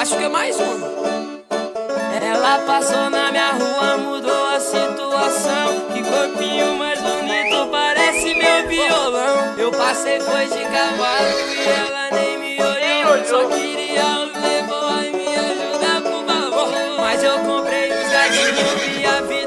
acho que é mais uma. Ela passou na minha rua, mudou a situação. Que corpinho mais bonito, parece meu violão. Eu passei foi de cavalo e ela nem me olhou. Só queria um playboy me ajudar por favor. Mas eu comprei os gatinhos e a vida.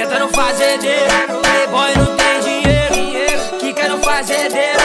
tentando fazer dinheiro. Playboy não tem dinheiro, que querem fazer dinheiro.